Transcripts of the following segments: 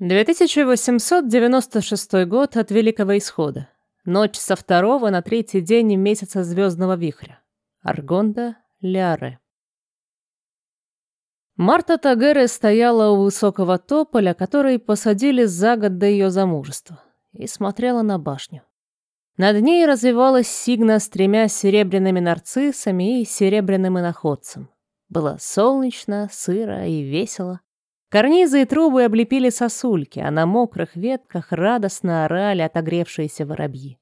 2896 год от Великого Исхода. Ночь со второго на третий день месяца Звездного Вихря. Аргонда, Ляре. Марта Тагере стояла у высокого тополя, который посадили за год до ее замужества, и смотрела на башню. Над ней развивалась сигна с тремя серебряными нарциссами и серебряным иноходцем. Было солнечно, сыро и весело. Карнизы и трубы облепили сосульки, а на мокрых ветках радостно орали отогревшиеся воробьи.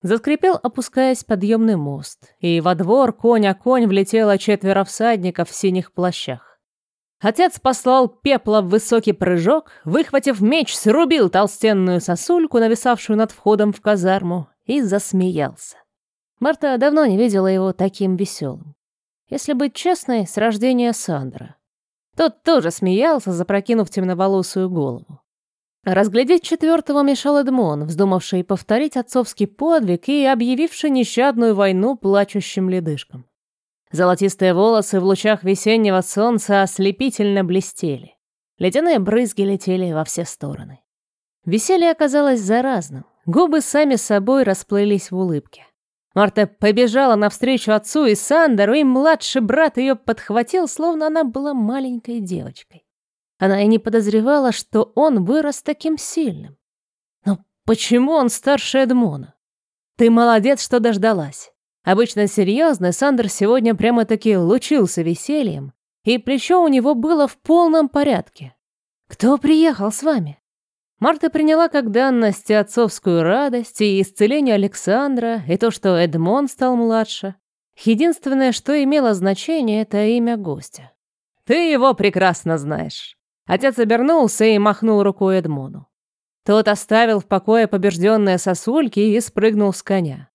Заскрипел, опускаясь подъемный мост, и во двор конь о конь влетело четверо всадников в синих плащах. Отец послал пепла в высокий прыжок, выхватив меч, срубил толстенную сосульку, нависавшую над входом в казарму, и засмеялся. Марта давно не видела его таким веселым. Если быть честной, с рождения Сандра. Тот тоже смеялся, запрокинув темноволосую голову. Разглядеть четвертого мешал Эдмон, вздумавший повторить отцовский подвиг и объявивший нещадную войну плачущим ледышкам. Золотистые волосы в лучах весеннего солнца ослепительно блестели. Ледяные брызги летели во все стороны. Веселье оказалось заразным. Губы сами собой расплылись в улыбке. Марта побежала навстречу отцу и Сандеру, и младший брат ее подхватил, словно она была маленькой девочкой. Она и не подозревала, что он вырос таким сильным. Но почему он старше Эдмона? Ты молодец, что дождалась. Обычно серьезный Сандер сегодня прямо-таки лучился весельем, и плечо у него было в полном порядке. Кто приехал с вами? Марта приняла как данность отцовскую радость и исцеление Александра, и то, что Эдмон стал младше. Единственное, что имело значение, это имя гостя. «Ты его прекрасно знаешь». Отец обернулся и махнул рукой Эдмону. Тот оставил в покое побежденные сосульки и спрыгнул с коня.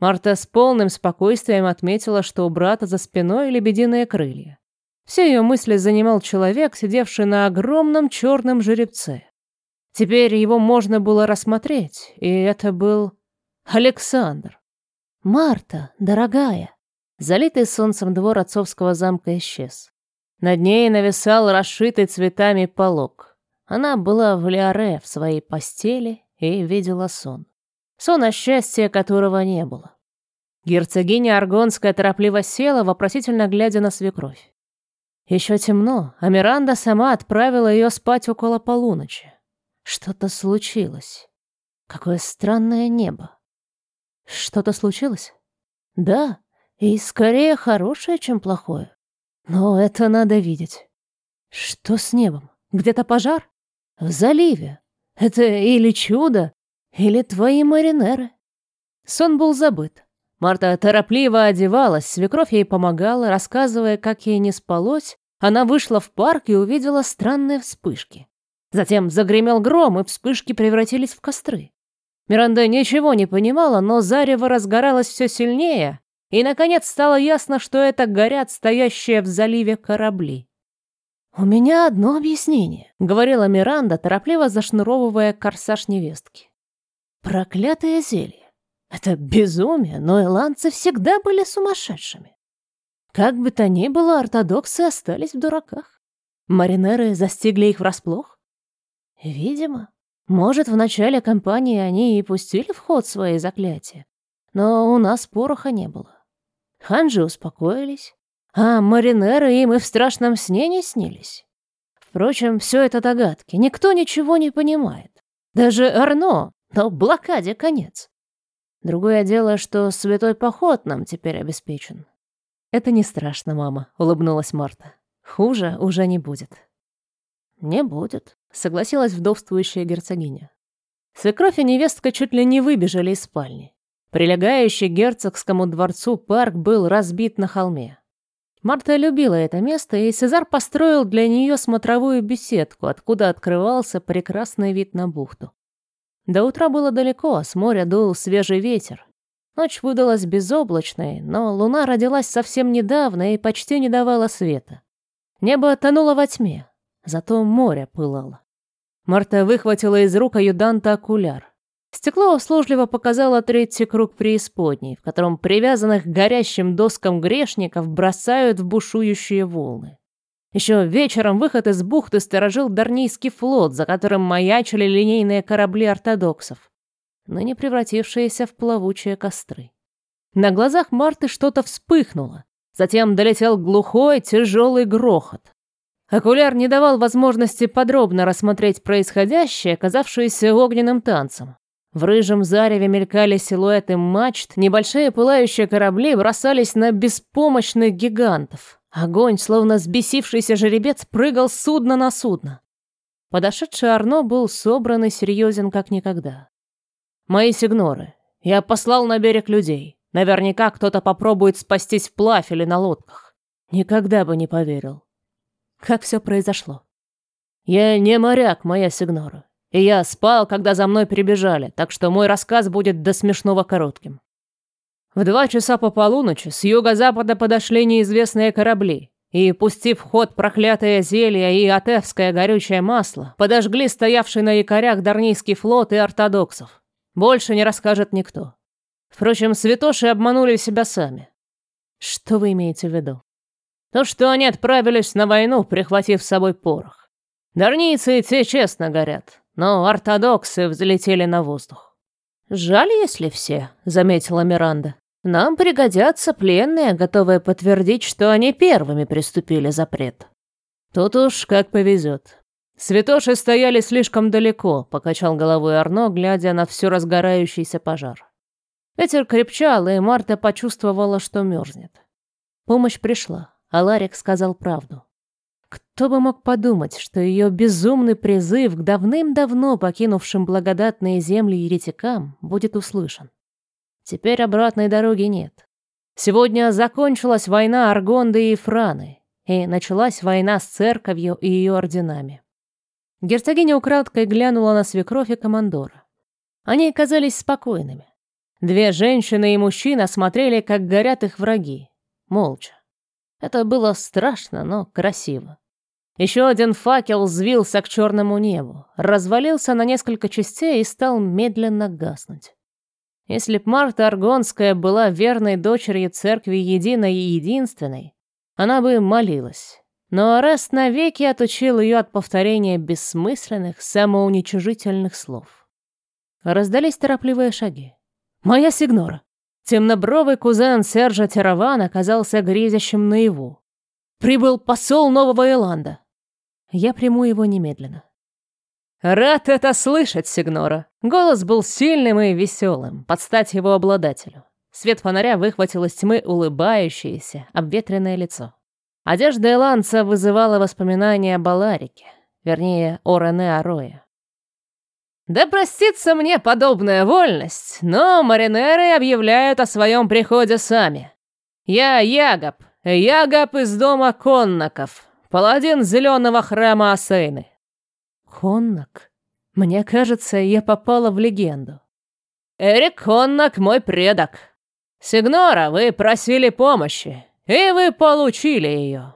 Марта с полным спокойствием отметила, что у брата за спиной лебединые крылья. Все ее мысли занимал человек, сидевший на огромном черном жеребце. Теперь его можно было рассмотреть, и это был Александр. «Марта, дорогая!» Залитый солнцем двор отцовского замка исчез. Над ней нависал расшитый цветами полог. Она была в Лиаре в своей постели и видела сон. Сон о счастье, которого не было. Герцогиня Аргонская торопливо села, вопросительно глядя на свекровь. Еще темно, а Миранда сама отправила ее спать около полуночи. Что-то случилось. Какое странное небо. Что-то случилось? Да, и скорее хорошее, чем плохое. Но это надо видеть. Что с небом? Где-то пожар? В заливе. Это или чудо, или твои маринеры. Сон был забыт. Марта торопливо одевалась, свекровь ей помогала, рассказывая, как ей не спалось. Она вышла в парк и увидела странные вспышки. Затем загремел гром, и вспышки превратились в костры. Миранда ничего не понимала, но зарево разгоралось все сильнее, и, наконец, стало ясно, что это горят стоящие в заливе корабли. «У меня одно объяснение», — говорила Миранда, торопливо зашнуровывая корсаж невестки. «Проклятое зелье. Это безумие, но эланцы всегда были сумасшедшими. Как бы то ни было, ортодоксы остались в дураках. Маринеры застигли их врасплох. Видимо. Может, в начале кампании они и пустили в ход свои заклятия. Но у нас пороха не было. Ханжи успокоились, а маринеры им и в страшном сне не снились. Впрочем, все это догадки, никто ничего не понимает. Даже Арно, но блокаде конец. Другое дело, что святой поход нам теперь обеспечен. Это не страшно, мама, улыбнулась Марта. Хуже уже не будет. Не будет, согласилась вдовствующая герцогиня. Свекровь и невестка чуть ли не выбежали из спальни. Прилегающий к герцогскому дворцу парк был разбит на холме. Марта любила это место, и Сезар построил для нее смотровую беседку, откуда открывался прекрасный вид на бухту. До утра было далеко, с моря дул свежий ветер. Ночь выдалась безоблачной, но луна родилась совсем недавно и почти не давала света. Небо тонуло во тьме, зато море пылало. Марта выхватила из рук аюданта окуляр. Стекло услужливо показало третий круг преисподней, в котором привязанных к горящим доскам грешников бросают в бушующие волны. Еще вечером выход из бухты сторожил Дарнийский флот, за которым маячили линейные корабли ортодоксов, ныне превратившиеся в плавучие костры. На глазах Марты что-то вспыхнуло, затем долетел глухой, тяжелый грохот. Окуляр не давал возможности подробно рассмотреть происходящее, казавшееся огненным танцем. В рыжем зареве мелькали силуэты мачт, небольшие пылающие корабли бросались на беспомощных гигантов. Огонь, словно сбесившийся жеребец, прыгал с судна на судно. Подошедший Арно был собран и серьезен как никогда. «Мои сигноры. Я послал на берег людей. Наверняка кто-то попробует спастись вплавь или на лодках. Никогда бы не поверил. Как все произошло? Я не моряк, моя сигнора. И я спал, когда за мной прибежали, так что мой рассказ будет до смешного коротким. В два часа по полуночи с юго-запада подошли неизвестные корабли, и, пустив в ход проклятое зелье и атевское горючее масло, подожгли стоявший на якорях Дарнийский флот и ортодоксов. Больше не расскажет никто. Впрочем, святоши обманули себя сами. Что вы имеете в виду? То, что они отправились на войну, прихватив с собой порох. Дарнийцы те честно горят, но ортодоксы взлетели на воздух. «Жаль, если все», — заметила Миранда. Нам пригодятся пленные, готовые подтвердить, что они первыми приступили запрет. Тут уж как повезет. Святоши стояли слишком далеко, покачал головой Арно, глядя на все разгорающийся пожар. Ветер крепчал, и Марта почувствовала, что мерзнет. Помощь пришла, а Ларик сказал правду. Кто бы мог подумать, что ее безумный призыв к давным-давно покинувшим благодатные земли еретикам будет услышан. Теперь обратной дороги нет. Сегодня закончилась война Аргонды и Франы, и началась война с церковью и ее орденами. Герцогиня украдкой глянула на свекровь и командора. Они казались спокойными. Две женщины и мужчина смотрели, как горят их враги, молча. Это было страшно, но красиво. Еще один факел взвился к черному небу, развалился на несколько частей и стал медленно гаснуть. Если б Марта Аргонская была верной дочерью церкви единой и единственной, она бы молилась. Но Арест навеки отучил ее от повторения бессмысленных, самоуничижительных слов. Раздались торопливые шаги. «Моя сигнора!» Темнобровый кузен Сержа Тераван оказался грезящим наяву. «Прибыл посол Нового Иланда. Я приму его немедленно. «Рад это слышать, Сигнора!» Голос был сильным и веселым, под стать его обладателю. Свет фонаря выхватил из тьмы улыбающееся, обветренное лицо. Одежда Эланца вызывала воспоминания о Баларике, вернее, о Рене Ароя. «Да простится мне подобная вольность, но маринеры объявляют о своем приходе сами. Я Ягоб, Ягоб из дома Коннаков, паладин зеленого храма Асейны. Коннак? Мне кажется, я попала в легенду. Эрик Коннак мой предок. Сигнора, вы просили помощи, и вы получили ее.